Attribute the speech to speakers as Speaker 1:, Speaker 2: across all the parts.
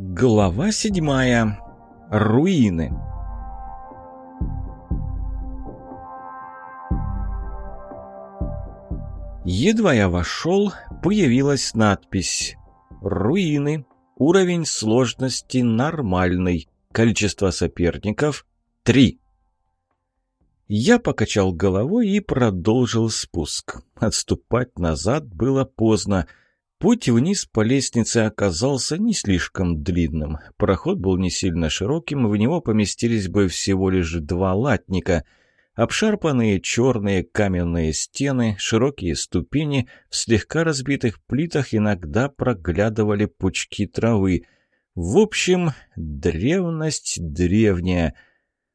Speaker 1: Глава седьмая. Руины. Едва я вошел, появилась надпись «Руины. Уровень сложности нормальный. Количество соперников – три». Я покачал головой и продолжил спуск. Отступать назад было поздно – Путь вниз по лестнице оказался не слишком длинным. Проход был не сильно широким, в него поместились бы всего лишь два латника. Обшарпанные черные каменные стены, широкие ступени, в слегка разбитых плитах иногда проглядывали пучки травы. В общем, древность древняя —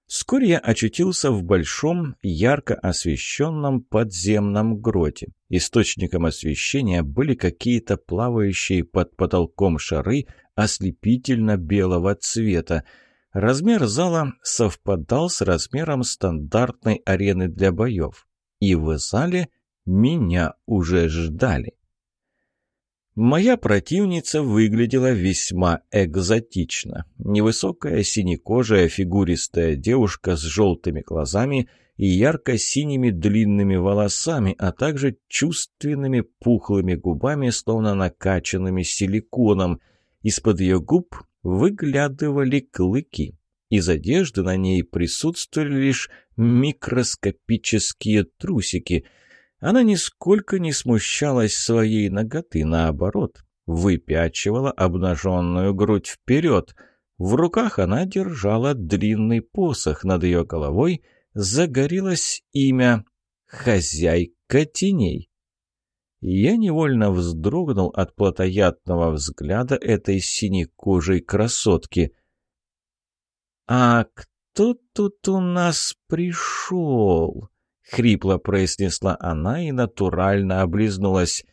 Speaker 1: Вскоре я очутился в большом, ярко освещенном подземном гроте. Источником освещения были какие-то плавающие под потолком шары ослепительно-белого цвета. Размер зала совпадал с размером стандартной арены для боев. И в зале меня уже ждали. Моя противница выглядела весьма экзотично. Невысокая синекожая фигуристая девушка с желтыми глазами и ярко-синими длинными волосами, а также чувственными пухлыми губами, словно накачанными силиконом. Из-под ее губ выглядывали клыки. Из одежды на ней присутствовали лишь микроскопические трусики — она нисколько не смущалась своей ноготы, наоборот, выпячивала обнаженную грудь вперед. В руках она держала длинный посох, над ее головой загорелось имя «Хозяйка теней». Я невольно вздрогнул от плотоядного взгляда этой синекожей красотки. «А кто тут у нас пришел?» — хрипло произнесла она и натурально облизнулась.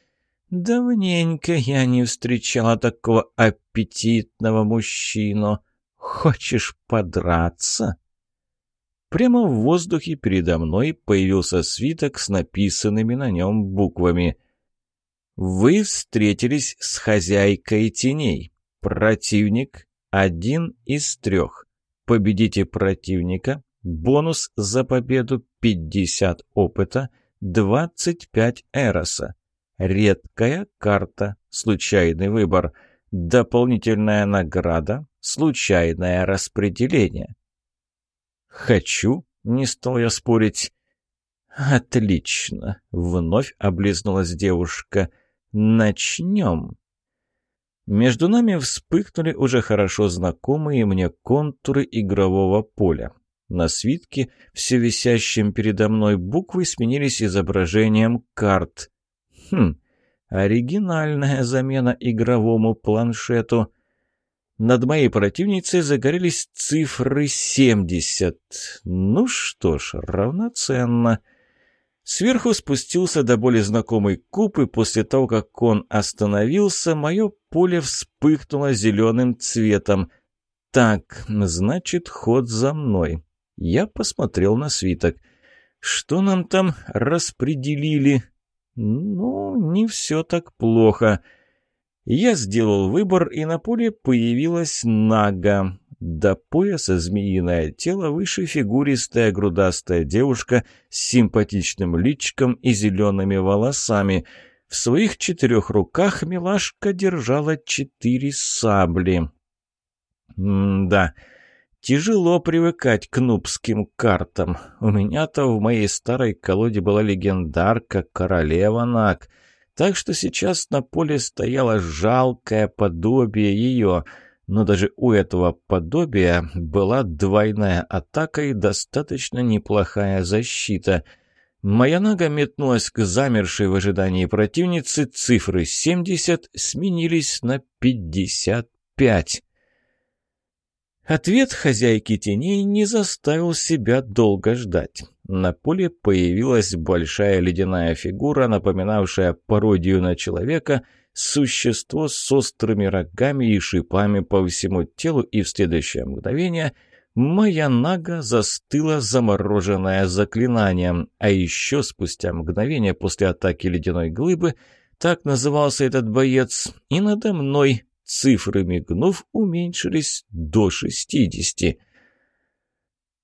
Speaker 1: «Давненько я не встречала такого аппетитного мужчину. Хочешь подраться?» Прямо в воздухе передо мной появился свиток с написанными на нем буквами. «Вы встретились с хозяйкой теней. Противник один из трех. Победите противника, Бонус за победу 50 опыта, 25 эроса. Редкая карта, случайный выбор. Дополнительная награда, случайное распределение. «Хочу», — не стал я спорить. «Отлично», — вновь облизнулась девушка. «Начнем». Между нами вспыхнули уже хорошо знакомые мне контуры игрового поля. На свитке, все висящем передо мной буквы сменились изображением карт. Хм, оригинальная замена игровому планшету. Над моей противницей загорелись цифры 70. Ну что ж, равноценно. Сверху спустился до более знакомый куб, и после того, как он остановился, мое поле вспыхнуло зеленым цветом. Так, значит, ход за мной. Я посмотрел на свиток. Что нам там распределили? Ну, не все так плохо. Я сделал выбор, и на поле появилась нага. До пояса змеиное тело, выше фигуристая грудастая девушка с симпатичным личиком и зелеными волосами. В своих четырех руках милашка держала четыре сабли. М-да... Тяжело привыкать к нубским картам. У меня-то в моей старой колоде была легендарка королева Наг, так что сейчас на поле стояло жалкое подобие ее. Но даже у этого подобия была двойная атака и достаточно неплохая защита. Моя нога метнулась к замершей в ожидании противницы, цифры 70 сменились на 55. Ответ хозяйки теней не заставил себя долго ждать. На поле появилась большая ледяная фигура, напоминавшая пародию на человека, существо с острыми рогами и шипами по всему телу, и в следующее мгновение моя нага застыла замороженная заклинанием, а еще спустя мгновение после атаки ледяной глыбы, так назывался этот боец, и надо мной цифры, мигнув, уменьшились до шестидесяти.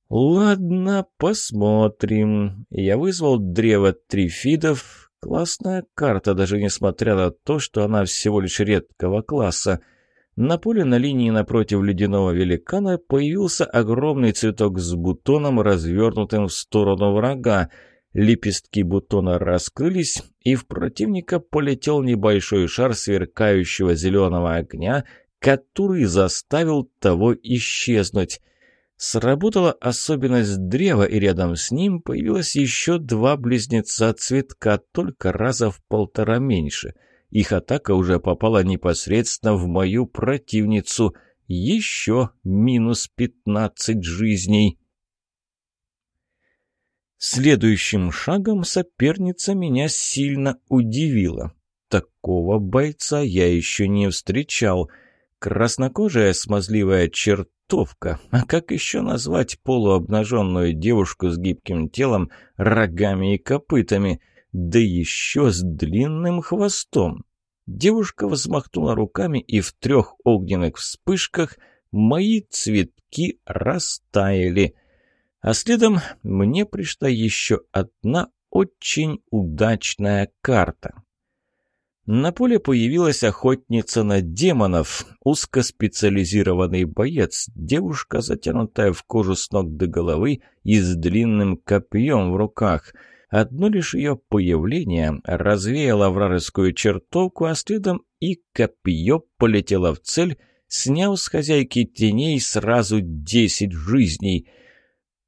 Speaker 1: «Ладно, посмотрим. Я вызвал древо трифидов. Классная карта, даже несмотря на то, что она всего лишь редкого класса. На поле на линии напротив ледяного великана появился огромный цветок с бутоном, развернутым в сторону врага. Лепестки бутона раскрылись, и в противника полетел небольшой шар сверкающего зеленого огня, который заставил того исчезнуть. Сработала особенность древа, и рядом с ним появилось еще два близнеца цветка, только раза в полтора меньше. Их атака уже попала непосредственно в мою противницу. Еще минус пятнадцать жизней. Следующим шагом соперница меня сильно удивила. Такого бойца я еще не встречал. Краснокожая смазливая чертовка. А как еще назвать полуобнаженную девушку с гибким телом, рогами и копытами? Да еще с длинным хвостом. Девушка взмахнула руками, и в трех огненных вспышках мои цветки растаяли — а следом мне пришла еще одна очень удачная карта. На поле появилась охотница на демонов, узкоспециализированный боец, девушка, затянутая в кожу с ног до головы и с длинным копьем в руках. Одно лишь ее появление развеяло вражескую чертовку, а следом и копье полетело в цель, сняв с хозяйки теней сразу десять жизней —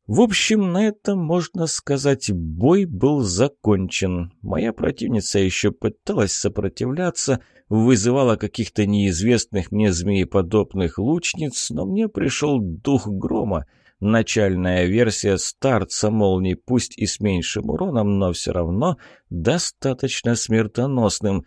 Speaker 1: в общем, на этом, можно сказать, бой был закончен. Моя противница еще пыталась сопротивляться, вызывала каких-то неизвестных мне змееподобных лучниц, но мне пришел дух грома. Начальная версия старца молний, пусть и с меньшим уроном, но все равно достаточно смертоносным.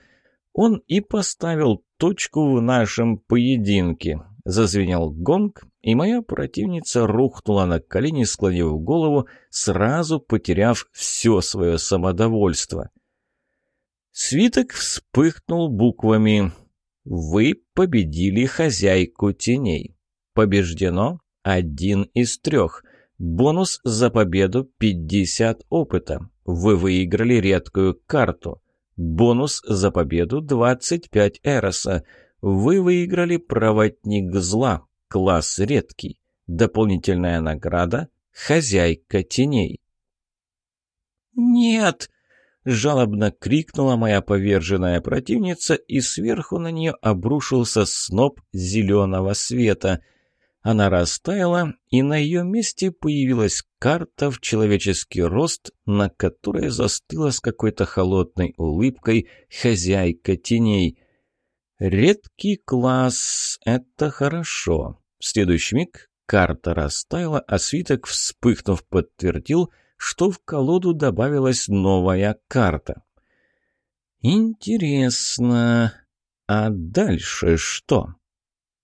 Speaker 1: Он и поставил точку в нашем поединке. Зазвенел гонг, и моя противница рухнула на колени, склонив голову, сразу потеряв все свое самодовольство. Свиток вспыхнул буквами «Вы победили хозяйку теней. Побеждено один из трех. Бонус за победу 50 опыта. Вы выиграли редкую карту. Бонус за победу 25 эроса. Вы выиграли «Проводник зла», класс редкий. Дополнительная награда «Хозяйка теней». «Нет!» — жалобно крикнула моя поверженная противница, и сверху на нее обрушился сноп зеленого света. Она растаяла, и на ее месте появилась карта в человеческий рост, на которой застыла с какой-то холодной улыбкой хозяйка теней — Редкий класс — это хорошо. В следующий миг карта растаяла, а свиток, вспыхнув, подтвердил, что в колоду добавилась новая карта. «Интересно, а дальше что?»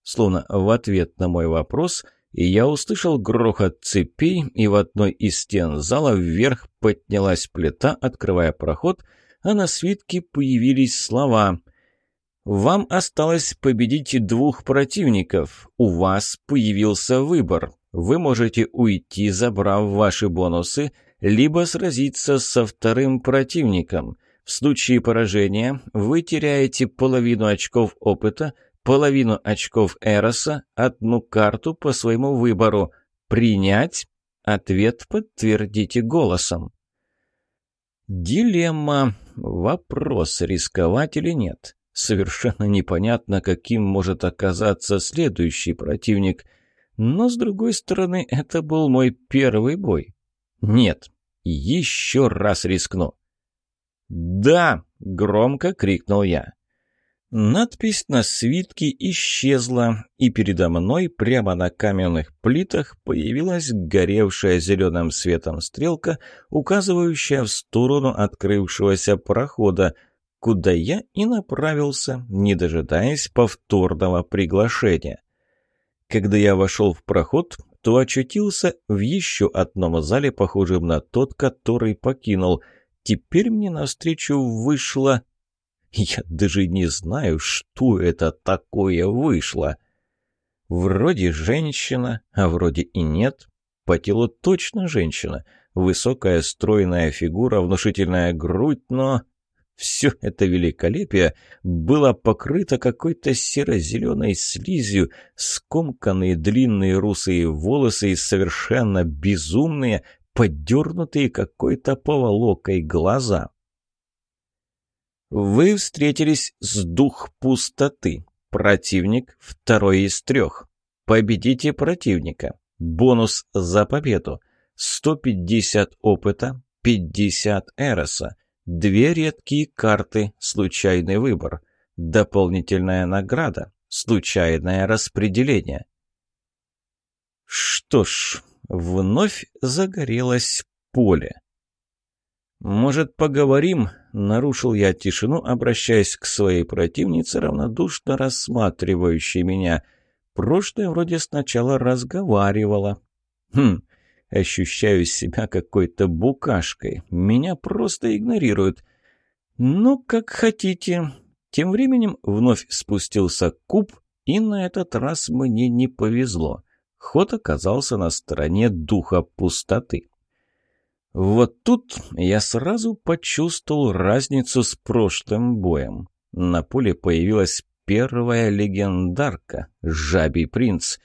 Speaker 1: Словно в ответ на мой вопрос, я услышал грохот цепей, и в одной из стен зала вверх поднялась плита, открывая проход, а на свитке появились слова — вам осталось победить двух противников. У вас появился выбор. Вы можете уйти, забрав ваши бонусы, либо сразиться со вторым противником. В случае поражения вы теряете половину очков опыта, половину очков Эроса, одну карту по своему выбору. Принять? Ответ подтвердите голосом. Дилемма. Вопрос, рисковать или нет. Совершенно непонятно, каким может оказаться следующий противник. Но, с другой стороны, это был мой первый бой. Нет, еще раз рискну. «Да!» — громко крикнул я. Надпись на свитке исчезла, и передо мной прямо на каменных плитах появилась горевшая зеленым светом стрелка, указывающая в сторону открывшегося прохода, куда я и направился, не дожидаясь повторного приглашения. Когда я вошел в проход, то очутился в еще одном зале, похожем на тот, который покинул. Теперь мне навстречу вышла Я даже не знаю, что это такое вышло. Вроде женщина, а вроде и нет. По телу точно женщина. Высокая стройная фигура, внушительная грудь, но... Все это великолепие было покрыто какой-то серо-зеленой слизью, скомканные длинные русые волосы и совершенно безумные, подернутые какой-то поволокой глаза. Вы встретились с дух пустоты. Противник второй из трех. Победите противника. Бонус за победу. 150 опыта, 50 эроса. Две редкие карты, случайный выбор. Дополнительная награда, случайное распределение. Что ж, вновь загорелось поле. «Может, поговорим?» — нарушил я тишину, обращаясь к своей противнице, равнодушно рассматривающей меня. Прошлое вроде сначала разговаривала. «Хм, ощущаю себя какой-то букашкой. Меня просто игнорируют. Ну, как хотите». Тем временем вновь спустился куб, и на этот раз мне не повезло. Ход оказался на стороне духа пустоты. Вот тут я сразу почувствовал разницу с прошлым боем. На поле появилась первая легендарка — Жабий принц.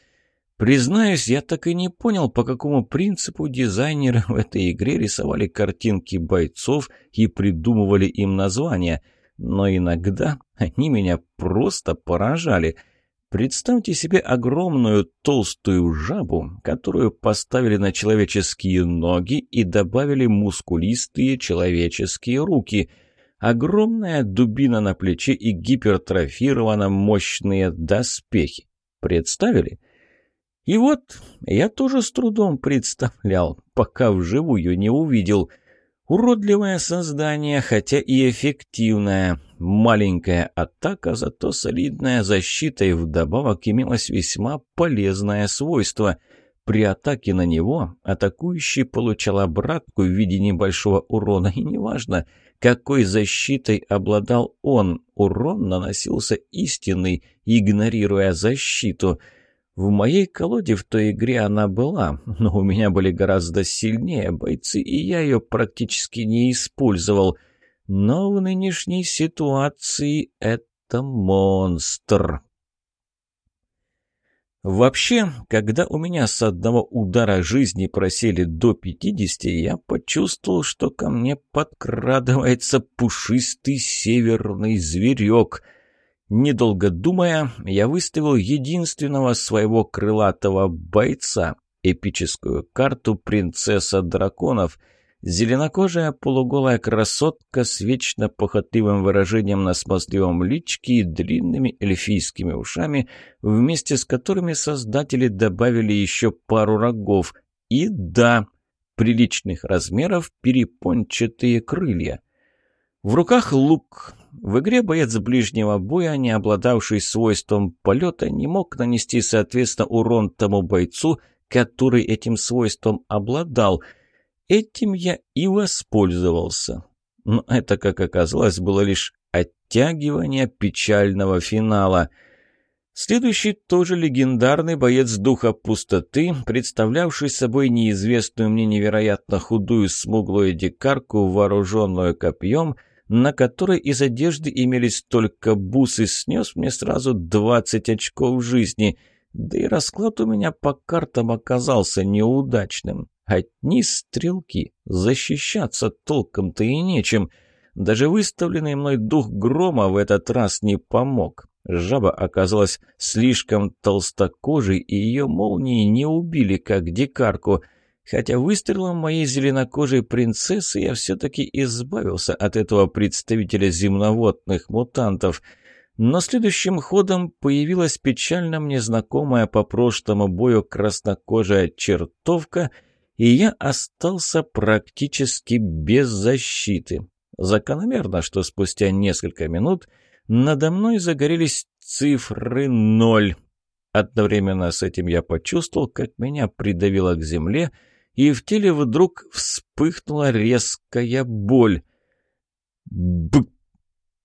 Speaker 1: Признаюсь, я так и не понял, по какому принципу дизайнеры в этой игре рисовали картинки бойцов и придумывали им названия, но иногда они меня просто поражали — Представьте себе огромную толстую жабу, которую поставили на человеческие ноги и добавили мускулистые человеческие руки. Огромная дубина на плече и гипертрофировано мощные доспехи. Представили? И вот я тоже с трудом представлял, пока вживую не увидел – Уродливое создание, хотя и эффективное. Маленькая атака, зато солидная защита, и вдобавок имелось весьма полезное свойство. При атаке на него атакующий получал обратку в виде небольшого урона, и неважно, какой защитой обладал он, урон наносился истинный, игнорируя защиту – в моей колоде в той игре она была, но у меня были гораздо сильнее бойцы, и я ее практически не использовал. Но в нынешней ситуации это монстр. Вообще, когда у меня с одного удара жизни просели до 50, я почувствовал, что ко мне подкрадывается пушистый северный зверек — Недолго думая, я выставил единственного своего крылатого бойца, эпическую карту «Принцесса драконов», Зеленокожая полуголая красотка с вечно похотливым выражением на смазливом личке и длинными эльфийскими ушами, вместе с которыми создатели добавили еще пару рогов. И да, приличных размеров перепончатые крылья. В руках лук, в игре боец ближнего боя, не обладавший свойством полета, не мог нанести, соответственно, урон тому бойцу, который этим свойством обладал. Этим я и воспользовался. Но это, как оказалось, было лишь оттягивание печального финала. Следующий тоже легендарный боец Духа Пустоты, представлявший собой неизвестную мне невероятно худую смуглую дикарку, вооруженную копьем — на которой из одежды имелись только бусы, снес мне сразу 20 очков жизни. Да и расклад у меня по картам оказался неудачным. Одни стрелки, защищаться толком-то и нечем. Даже выставленный мной дух грома в этот раз не помог. Жаба оказалась слишком толстокожей, и ее молнии не убили, как дикарку — Хотя выстрелом моей зеленокожей принцессы я все-таки избавился от этого представителя земноводных мутантов. Но следующим ходом появилась печально мне знакомая по прошлому бою краснокожая чертовка, и я остался практически без защиты. Закономерно, что спустя несколько минут надо мной загорелись цифры ноль. Одновременно с этим я почувствовал, как меня придавило к земле — и в теле вдруг вспыхнула резкая боль. Б!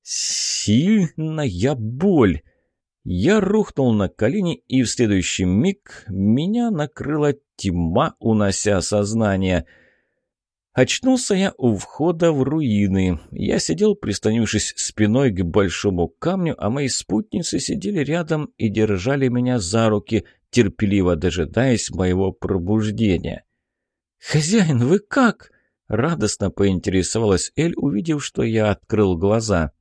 Speaker 1: Сильная боль. Я рухнул на колени, и в следующий миг меня накрыла тьма, унося сознание. Очнулся я у входа в руины. Я сидел, прислонившись спиной к большому камню, а мои спутницы сидели рядом и держали меня за руки, терпеливо дожидаясь моего пробуждения. «Хозяин, вы как?» — радостно поинтересовалась Эль, увидев, что я открыл глаза.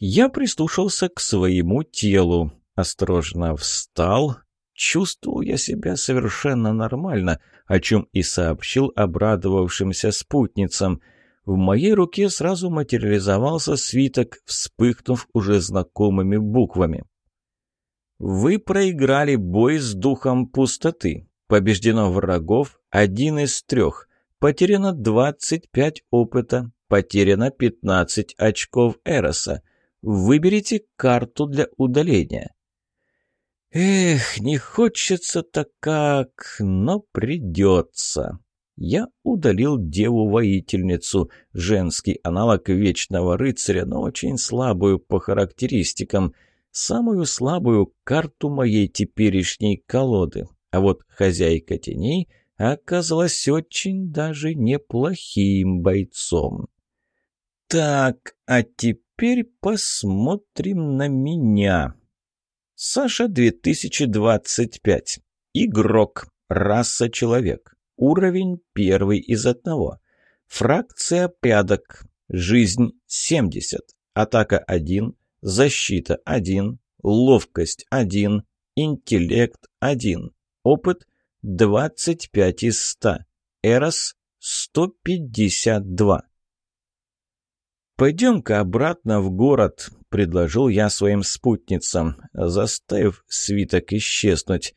Speaker 1: Я прислушался к своему телу, осторожно встал. Чувствовал я себя совершенно нормально, о чем и сообщил обрадовавшимся спутницам. В моей руке сразу материализовался свиток, вспыхнув уже знакомыми буквами. «Вы проиграли бой с духом пустоты. Побеждено врагов один из трех. Потеряно 25 опыта. Потеряно 15 очков Эроса. Выберите карту для удаления. Эх, не хочется так как, но придется. Я удалил деву-воительницу, женский аналог вечного рыцаря, но очень слабую по характеристикам, самую слабую карту моей теперешней колоды. А вот хозяйка теней оказалась очень даже неплохим бойцом. Так, а теперь посмотрим на меня. Саша 2025. Игрок. Раса человек. Уровень первый из одного. Фракция порядок. Жизнь 70. Атака 1. Защита 1. Ловкость 1. Интеллект 1. Опыт 25 из 100. Эрос 152. «Пойдем-ка обратно в город», — предложил я своим спутницам, заставив свиток исчезнуть.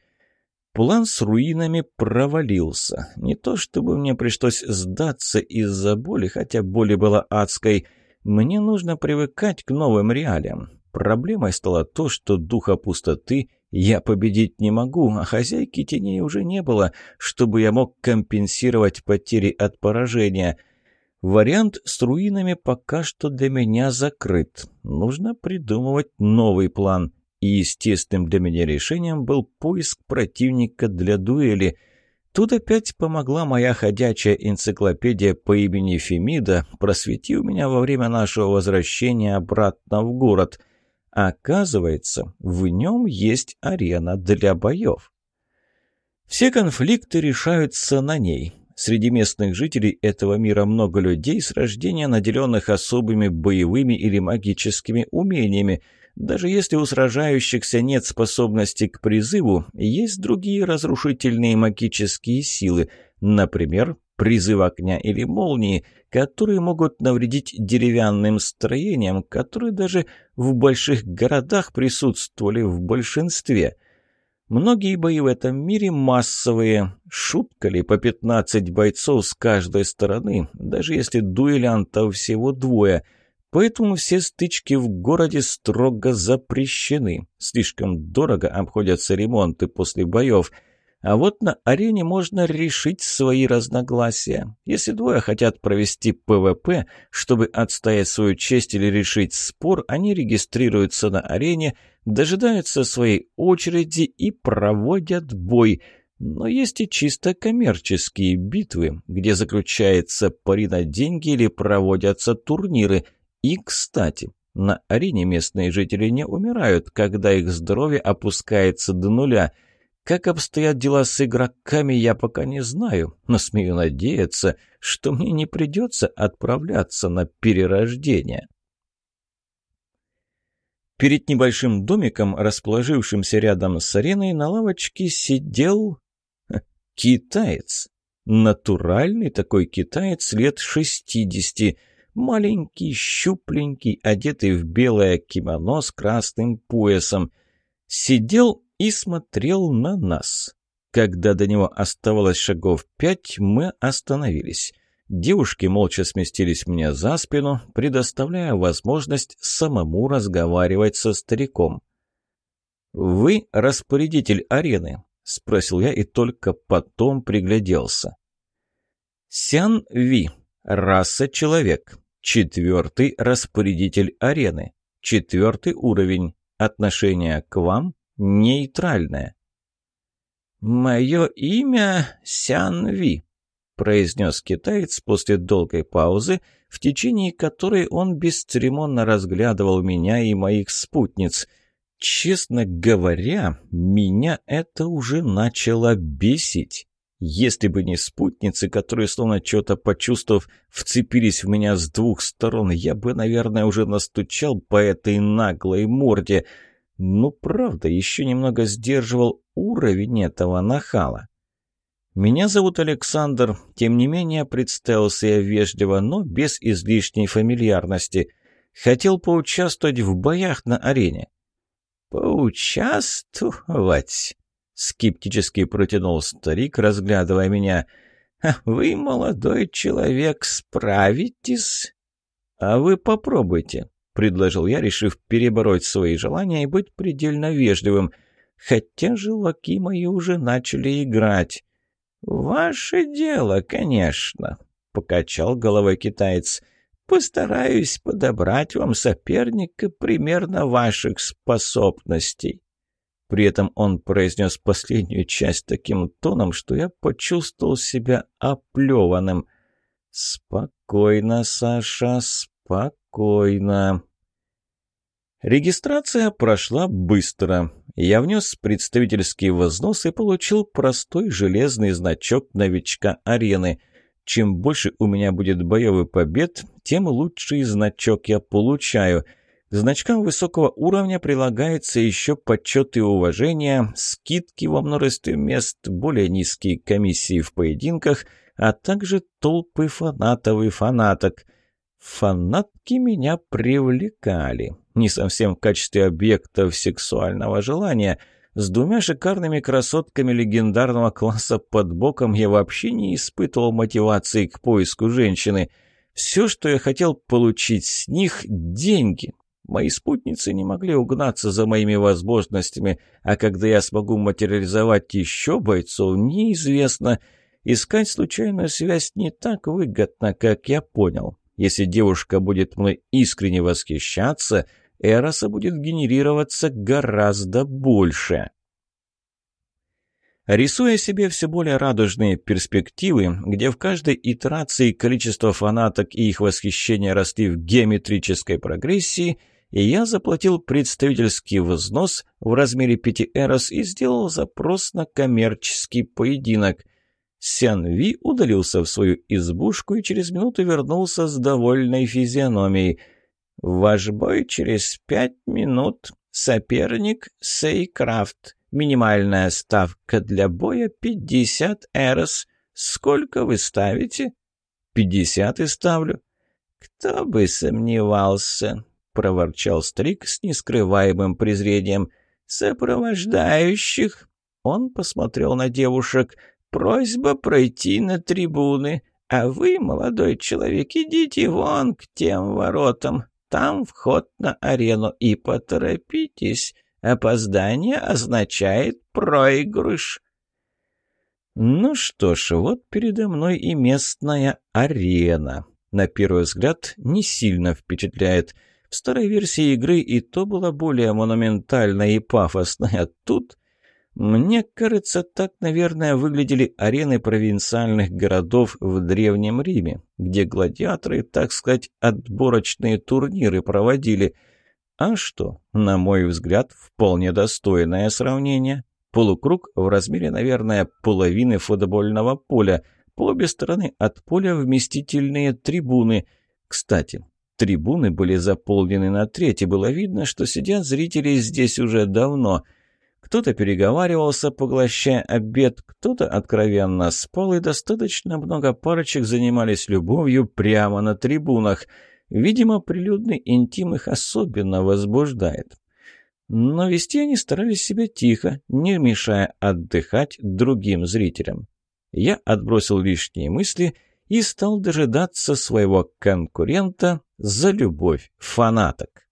Speaker 1: План с руинами провалился. Не то чтобы мне пришлось сдаться из-за боли, хотя боли была адской. Мне нужно привыкать к новым реалиям. Проблемой стало то, что духа пустоты я победить не могу, а хозяйки теней уже не было, чтобы я мог компенсировать потери от поражения — Вариант с руинами пока что для меня закрыт. Нужно придумывать новый план. И естественным для меня решением был поиск противника для дуэли. Тут опять помогла моя ходячая энциклопедия по имени Фемида, просветив меня во время нашего возвращения обратно в город. Оказывается, в нем есть арена для боев. Все конфликты решаются на ней. Среди местных жителей этого мира много людей с рождения, наделенных особыми боевыми или магическими умениями. Даже если у сражающихся нет способности к призыву, есть другие разрушительные магические силы, например, призыв огня или молнии, которые могут навредить деревянным строениям, которые даже в больших городах присутствовали в большинстве – Многие бои в этом мире массовые. Шутка ли по 15 бойцов с каждой стороны, даже если дуэлянтов всего двое. Поэтому все стычки в городе строго запрещены. Слишком дорого обходятся ремонты после боев – а вот на арене можно решить свои разногласия. Если двое хотят провести PvP, чтобы отстоять свою честь или решить спор, они регистрируются на арене, дожидаются своей очереди и проводят бой. Но есть и чисто коммерческие битвы, где заключается пари на деньги или проводятся турниры. И, кстати, на арене местные жители не умирают, когда их здоровье опускается до нуля – как обстоят дела с игроками, я пока не знаю, но смею надеяться, что мне не придется отправляться на перерождение. Перед небольшим домиком, расположившимся рядом с ареной, на лавочке сидел... китаец. Натуральный такой китаец лет шестидесяти. Маленький, щупленький, одетый в белое кимоно с красным поясом. Сидел и смотрел на нас. Когда до него оставалось шагов пять, мы остановились. Девушки молча сместились мне за спину, предоставляя возможность самому разговаривать со стариком. «Вы распорядитель арены?» — спросил я и только потом пригляделся. «Сян Ви, раса человек, Четвертый распорядитель арены. Четвертый уровень. Отношение к вам нейтральное. «Мое имя Сян Ви», — произнес китаец после долгой паузы, в течение которой он бесцеремонно разглядывал меня и моих спутниц. Честно говоря, меня это уже начало бесить. Если бы не спутницы, которые, словно что-то почувствовав, вцепились в меня с двух сторон, я бы, наверное, уже настучал по этой наглой морде. Ну, правда, еще немного сдерживал уровень этого нахала. «Меня зовут Александр. Тем не менее, представился я вежливо, но без излишней фамильярности. Хотел поучаствовать в боях на арене». «Поучаствовать?» Скептически протянул старик, разглядывая меня. «Вы, молодой человек, справитесь?» «А вы попробуйте», — предложил я, решив перебороть свои желания и быть предельно вежливым. Хотя желваки мои уже начали играть. «Ваше дело, конечно», — покачал головой китаец. «Постараюсь подобрать вам соперника примерно ваших способностей». При этом он произнес последнюю часть таким тоном, что я почувствовал себя оплеванным. «Спокойно, Саша, спокойно». Регистрация прошла быстро. Я внес представительский вознос и получил простой железный значок новичка арены. Чем больше у меня будет боевых побед, тем лучший значок я получаю – к значкам высокого уровня прилагается еще почет и уважение, скидки во множестве мест, более низкие комиссии в поединках, а также толпы фанатов и фанаток. Фанатки меня привлекали. Не совсем в качестве объектов сексуального желания. С двумя шикарными красотками легендарного класса под боком я вообще не испытывал мотивации к поиску женщины. Все, что я хотел получить с них – деньги. Мои спутницы не могли угнаться за моими возможностями, а когда я смогу материализовать еще бойцов, неизвестно. Искать случайную связь не так выгодно, как я понял. Если девушка будет мной искренне восхищаться, Эроса будет генерироваться гораздо больше. Рисуя себе все более радужные перспективы, где в каждой итерации количество фанаток и их восхищение росли в геометрической прогрессии – и я заплатил представительский взнос в размере 5 эрос и сделал запрос на коммерческий поединок. Сян Ви удалился в свою избушку и через минуту вернулся с довольной физиономией. «Ваш бой через пять минут. Соперник Сейкрафт. Минимальная ставка для боя — 50 эрос. Сколько вы ставите?» «Пятьдесят и ставлю». «Кто бы сомневался. — проворчал старик с нескрываемым презрением. «Сопровождающих!» Он посмотрел на девушек. «Просьба пройти на трибуны, а вы, молодой человек, идите вон к тем воротам. Там вход на арену, и поторопитесь. Опоздание означает проигрыш». Ну что ж, вот передо мной и местная арена. На первый взгляд не сильно впечатляет – в старой версии игры и то была более монументальная и пафосная. Тут, мне кажется, так, наверное, выглядели арены провинциальных городов в Древнем Риме, где гладиаторы, так сказать, отборочные турниры проводили. А что, на мой взгляд, вполне достойное сравнение. Полукруг в размере, наверное, половины футбольного поля. По обе стороны от поля вместительные трибуны. Кстати, Трибуны были заполнены на треть, и было видно, что сидят зрители здесь уже давно. Кто-то переговаривался, поглощая обед, кто-то откровенно спал, и достаточно много парочек занимались любовью прямо на трибунах. Видимо, прилюдный интим их особенно возбуждает. Но вести они старались себя тихо, не мешая отдыхать другим зрителям. Я отбросил лишние мысли и стал дожидаться своего конкурента за любовь фанаток.